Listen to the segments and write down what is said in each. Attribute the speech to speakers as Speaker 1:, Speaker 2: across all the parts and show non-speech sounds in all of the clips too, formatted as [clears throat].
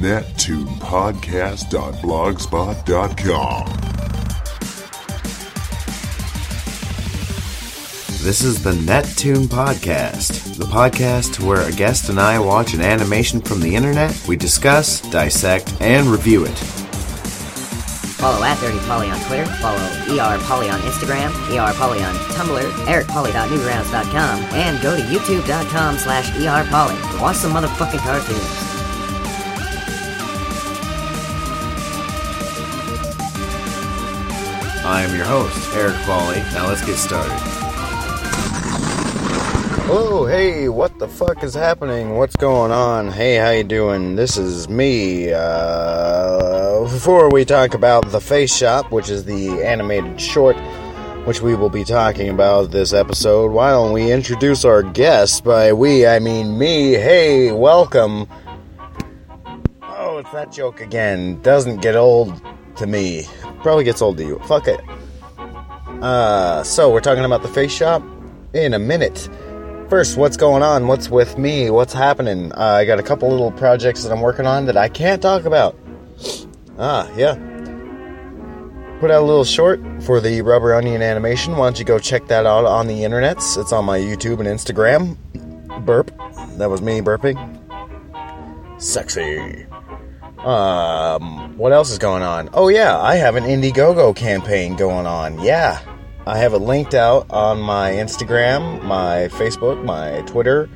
Speaker 1: nettoonpodcast.blogspot.com.
Speaker 2: This is the Nettoon Podcast, the podcast where a guest and I watch an animation from the internet, we discuss, dissect, and review it.
Speaker 3: Follow at Dirty Polly on Twitter. Follow ER Polly on Instagram, ER Polly on Tumblr, ericpolly.newgrounds.com, and go to youtube.com slash ER Polly. Watch some motherfucking cartoons.
Speaker 2: I am your host, Eric Foley. Now let's get started. Oh, hey, what the fuck is happening? What's going on? Hey, how you doing? This is me. Uh, before we talk about The Face Shop, which is the animated short which we will be talking about this episode, why don't we introduce our guest? By we, I mean me. Hey, welcome. Oh, it's that joke again. Doesn't get old to me. Probably gets old to you. Fuck it. Uh, so we're talking about the face shop in a minute. First, what's going on? What's with me? What's happening? Uh, I got a couple little projects that I'm working on that I can't talk about. Ah, yeah. Put out a little short for the Rubber Onion animation. Why don't you go check that out on the internets? It's on my YouTube and Instagram. Burp. That was me burping. Sexy. Um, what else is going on? Oh yeah, I have an Indiegogo campaign going on. Yeah, I have it linked out on my Instagram, my Facebook, my Twitter.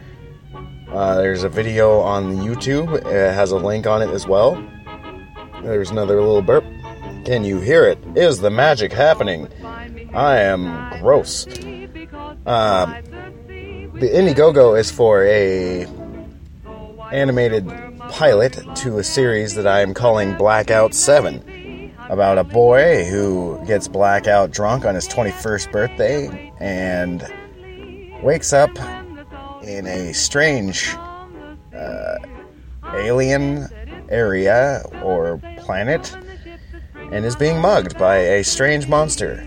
Speaker 2: Uh, there's a video on YouTube. It has a link on it as well. There's another little burp. Can you hear it? Is the magic happening? I am gross. Um, the Indiegogo is for a animated pilot to a series that I am calling Blackout 7 about a boy who gets blackout drunk on his 21st birthday and wakes up in a strange uh, alien area or planet and is being mugged by a strange monster.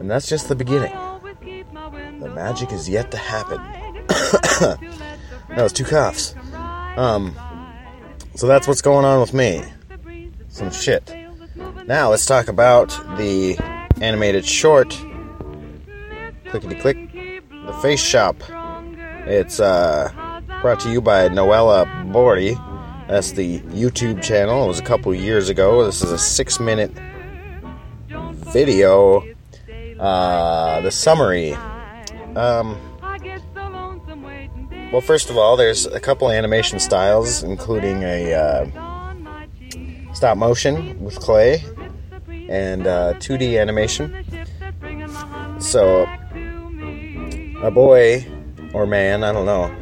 Speaker 2: And that's just the beginning. The magic is yet to happen. [coughs] that was two coughs. Um, so that's what's going on with me. Some shit. Now let's talk about the animated short. Clickety click. The Face Shop. It's uh, brought to you by Noella Bordy. That's the YouTube channel. It was a couple years ago. This is a six minute video. Uh, the summary. Um, well, first of all, there's a couple animation styles, including a uh, stop motion with clay and uh, 2D animation. So, a boy or man, I don't know,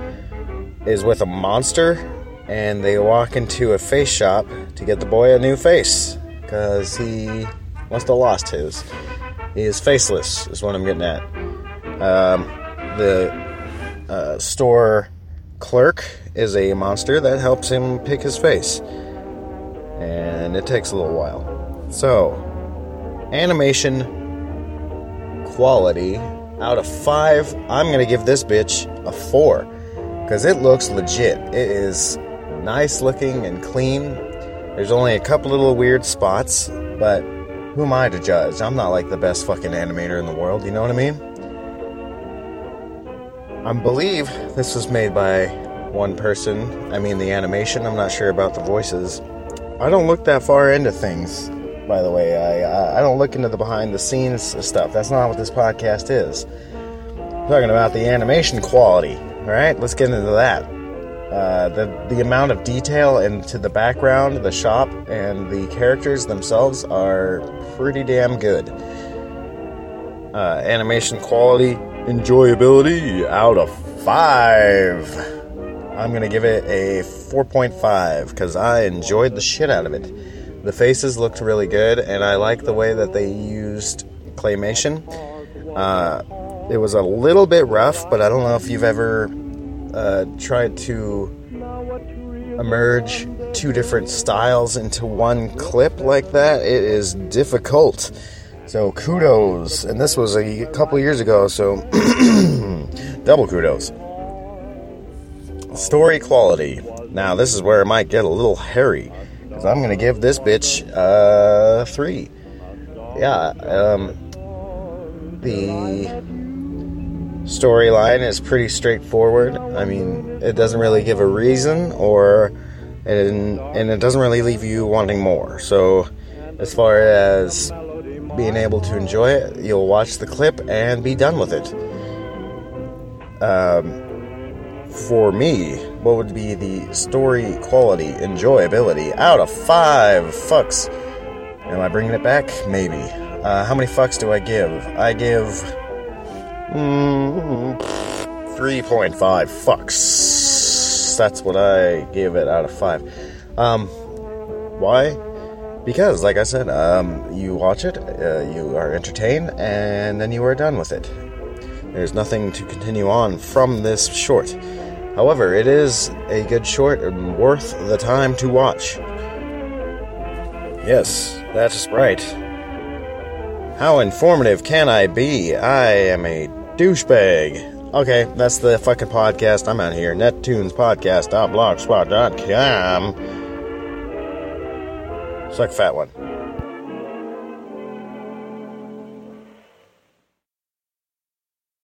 Speaker 2: is with a monster, and they walk into a face shop to get the boy a new face because he must have lost his. He is faceless, is what I'm getting at. Um, the uh, store clerk is a monster that helps him pick his face. And it takes a little while. So, animation quality out of five, I'm going to give this bitch a four. Because it looks legit. It is nice looking and clean. There's only a couple little weird spots, but who am I to judge? I'm not like the best fucking animator in the world, you know what I mean? I believe this was made by one person. I mean, the animation, I'm not sure about the voices. I don't look that far into things, by the way. I, I don't look into the behind the scenes stuff. That's not what this podcast is. I'm talking about the animation quality. All right, let's get into that. Uh, the the amount of detail into the background, the shop, and the characters themselves are pretty damn good. Uh, animation quality, enjoyability out of five. I'm gonna give it a 4.5 because I enjoyed the shit out of it. The faces looked really good, and I like the way that they used claymation. Uh, it was a little bit rough, but I don't know if you've ever uh, tried to emerge two different styles into one clip like that. It is difficult. So kudos, and this was a couple years ago, so [clears throat] double kudos. Story quality. Now, this is where it might get a little hairy. Because I'm to give this bitch uh, three. Yeah, um, the storyline is pretty straightforward. I mean, it doesn't really give a reason, or and and it doesn't really leave you wanting more. So, as far as being able to enjoy it, you'll watch the clip and be done with it. Um, for me, what would be the story quality, enjoyability out of five fucks? Am I bringing it back? Maybe. Uh, how many fucks do I give? I give. Mm, 3.5 fucks. That's what I give it out of 5. Um, why? Because, like I said, um, you watch it, uh, you are entertained, and then you are done with it. There's nothing to continue on from this short. However, it is a good short and worth the time to watch. Yes, that's right. How informative can I be? I am a douchebag. Okay, that's the fucking podcast. I'm out here. NettoonsPodcast.blogspot.com. Suck fat one.